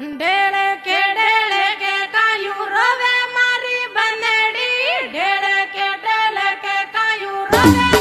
ಡೇಳಕ್ಕೆ ಡೇಳಕ್ಕೆ ಕಾಯು ರವೆ ಮಾರಿ ಬಂದಡಿ. ಡೇಳಕ್ಕೆ ಡೇಳಕ್ಕೆ ಕಾಯು ರವೆ